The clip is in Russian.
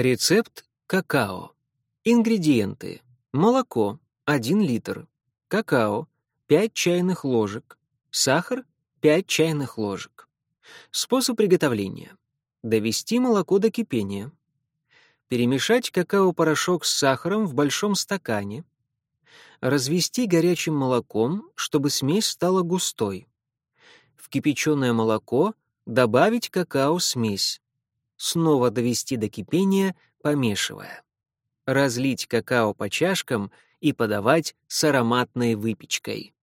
Рецепт какао. Ингредиенты. Молоко 1 литр. Какао 5 чайных ложек. Сахар 5 чайных ложек. Способ приготовления. Довести молоко до кипения. Перемешать какао-порошок с сахаром в большом стакане. Развести горячим молоком, чтобы смесь стала густой. В кипяченое молоко добавить какао-смесь. Снова довести до кипения, помешивая. Разлить какао по чашкам и подавать с ароматной выпечкой.